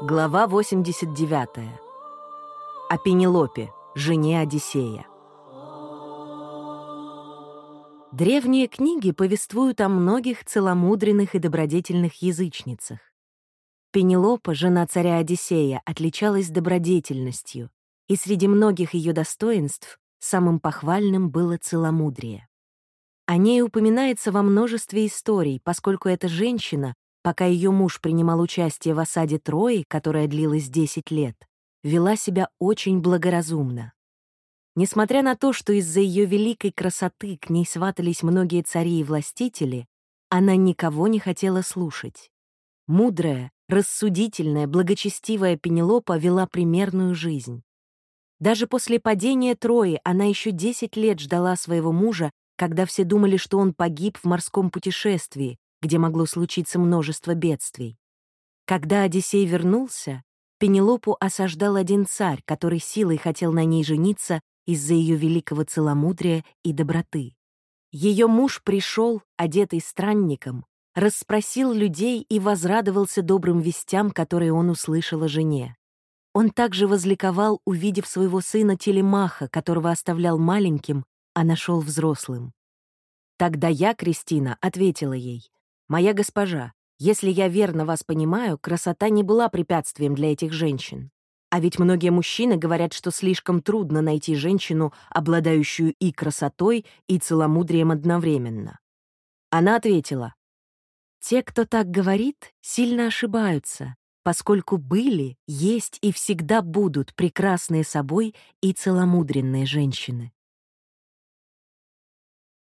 Глава 89. О Пенелопе, жене Одиссея. Древние книги повествуют о многих целомудренных и добродетельных язычницах. Пенелопа, жена царя Одиссея, отличалась добродетельностью, и среди многих ее достоинств самым похвальным было целомудрие. О ней упоминается во множестве историй, поскольку эта женщина пока ее муж принимал участие в осаде Трои, которая длилась 10 лет, вела себя очень благоразумно. Несмотря на то, что из-за ее великой красоты к ней сватались многие цари и властители, она никого не хотела слушать. Мудрая, рассудительная, благочестивая Пенелопа вела примерную жизнь. Даже после падения Трои она еще 10 лет ждала своего мужа, когда все думали, что он погиб в морском путешествии, где могло случиться множество бедствий. Когда Одиссей вернулся, Пенелопу осаждал один царь, который силой хотел на ней жениться из-за ее великого целомудрия и доброты. Ее муж пришел, одетый странником, расспросил людей и возрадовался добрым вестям, которые он услышал о жене. Он также возликовал, увидев своего сына Телемаха, которого оставлял маленьким, а нашел взрослым. Тогда я, Кристина, ответила ей, «Моя госпожа, если я верно вас понимаю, красота не была препятствием для этих женщин. А ведь многие мужчины говорят, что слишком трудно найти женщину, обладающую и красотой, и целомудрием одновременно. Она ответила, «Те, кто так говорит, сильно ошибаются, поскольку были, есть и всегда будут прекрасные собой и целомудренные женщины.